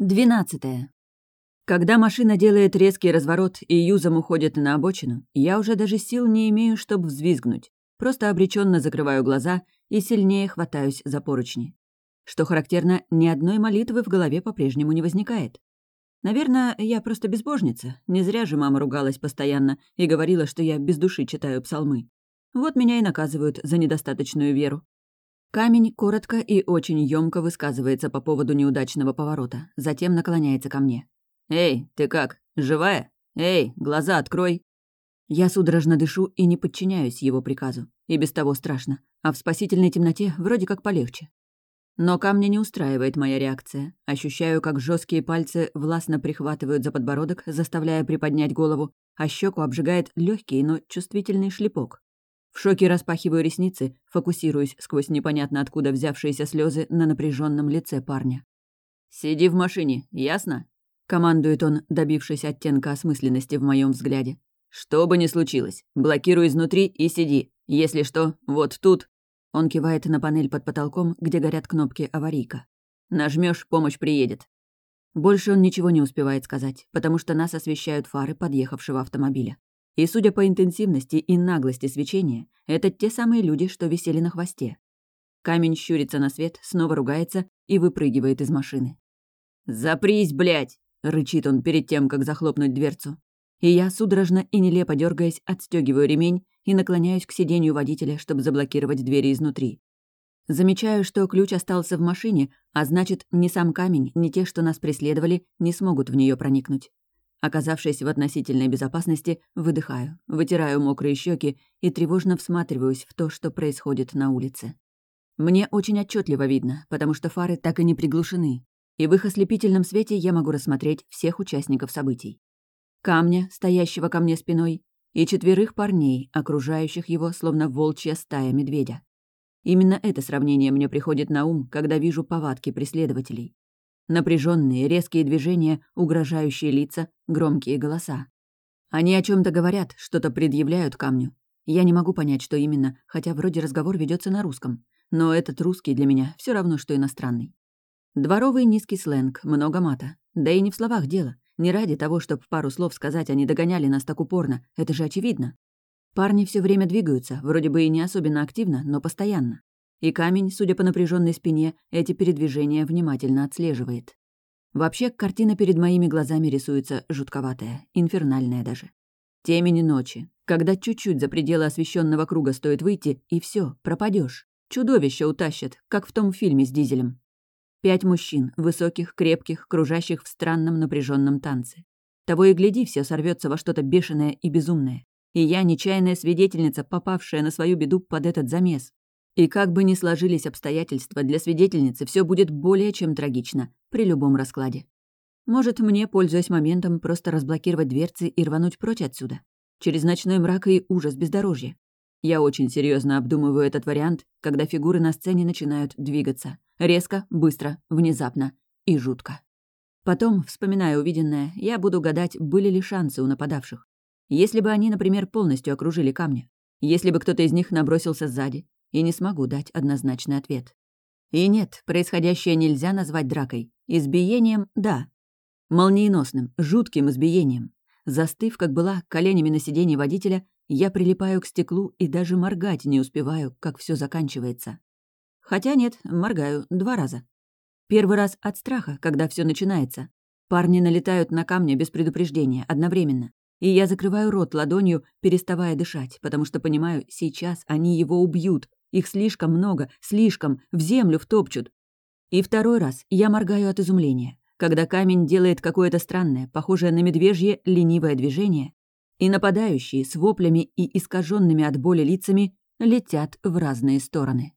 Двенадцатое. Когда машина делает резкий разворот и юзом уходит на обочину, я уже даже сил не имею, чтобы взвизгнуть. Просто обреченно закрываю глаза и сильнее хватаюсь за поручни. Что характерно, ни одной молитвы в голове по-прежнему не возникает. Наверное, я просто безбожница. Не зря же мама ругалась постоянно и говорила, что я без души читаю псалмы. Вот меня и наказывают за недостаточную веру. Камень коротко и очень ёмко высказывается по поводу неудачного поворота, затем наклоняется ко мне. «Эй, ты как? Живая? Эй, глаза открой!» Я судорожно дышу и не подчиняюсь его приказу. И без того страшно. А в спасительной темноте вроде как полегче. Но камня не устраивает моя реакция. Ощущаю, как жесткие пальцы властно прихватывают за подбородок, заставляя приподнять голову, а щеку обжигает легкий, но чувствительный шлепок. В шоке распахиваю ресницы, фокусируюсь сквозь непонятно откуда взявшиеся слезы на напряженном лице парня. «Сиди в машине, ясно?» — командует он, добившись оттенка осмысленности в моем взгляде. «Что бы ни случилось, блокируй изнутри и сиди. Если что, вот тут...» Он кивает на панель под потолком, где горят кнопки «Аварийка». Нажмешь, помощь приедет. Больше он ничего не успевает сказать, потому что нас освещают фары подъехавшего автомобиля. И, судя по интенсивности и наглости свечения, это те самые люди, что висели на хвосте. Камень щурится на свет, снова ругается и выпрыгивает из машины. «Запрись, блядь!» — рычит он перед тем, как захлопнуть дверцу. И я, судорожно и нелепо дергаясь, отстегиваю ремень и наклоняюсь к сиденью водителя, чтобы заблокировать двери изнутри. Замечаю, что ключ остался в машине, а значит, ни сам камень, ни те, что нас преследовали, не смогут в нее проникнуть. Оказавшись в относительной безопасности, выдыхаю, вытираю мокрые щеки и тревожно всматриваюсь в то, что происходит на улице. Мне очень отчетливо видно, потому что фары так и не приглушены, и в их ослепительном свете я могу рассмотреть всех участников событий. Камня, стоящего ко мне спиной, и четверых парней, окружающих его, словно волчья стая медведя. Именно это сравнение мне приходит на ум, когда вижу повадки преследователей. Напряженные, резкие движения, угрожающие лица, громкие голоса. Они о чем то говорят, что-то предъявляют камню. Я не могу понять, что именно, хотя вроде разговор ведется на русском. Но этот русский для меня все равно, что иностранный. Дворовый низкий сленг, много мата. Да и не в словах дело. Не ради того, чтобы пару слов сказать, они догоняли нас так упорно. Это же очевидно. Парни все время двигаются, вроде бы и не особенно активно, но постоянно. И камень, судя по напряженной спине, эти передвижения внимательно отслеживает. Вообще, картина перед моими глазами рисуется жутковатая, инфернальная даже. Темень ночи, когда чуть-чуть за пределы освещенного круга стоит выйти, и все, пропадешь. Чудовище утащат, как в том фильме с Дизелем. Пять мужчин, высоких, крепких, кружащих в странном напряженном танце. Того и гляди, все сорвется во что-то бешеное и безумное. И я нечаянная свидетельница, попавшая на свою беду под этот замес. И как бы ни сложились обстоятельства, для свидетельницы все будет более чем трагично при любом раскладе. Может, мне, пользуясь моментом, просто разблокировать дверцы и рвануть прочь отсюда? Через ночной мрак и ужас бездорожья. Я очень серьезно обдумываю этот вариант, когда фигуры на сцене начинают двигаться. Резко, быстро, внезапно и жутко. Потом, вспоминая увиденное, я буду гадать, были ли шансы у нападавших. Если бы они, например, полностью окружили камня. Если бы кто-то из них набросился сзади, и не смогу дать однозначный ответ. И нет, происходящее нельзя назвать дракой. Избиением — да. Молниеносным, жутким избиением. Застыв, как была, коленями на сиденье водителя, я прилипаю к стеклу и даже моргать не успеваю, как все заканчивается. Хотя нет, моргаю два раза. Первый раз от страха, когда все начинается. Парни налетают на камня без предупреждения, одновременно. И я закрываю рот ладонью, переставая дышать, потому что понимаю, сейчас они его убьют, их слишком много, слишком, в землю втопчут. И второй раз я моргаю от изумления, когда камень делает какое-то странное, похожее на медвежье, ленивое движение, и нападающие с воплями и искаженными от боли лицами летят в разные стороны.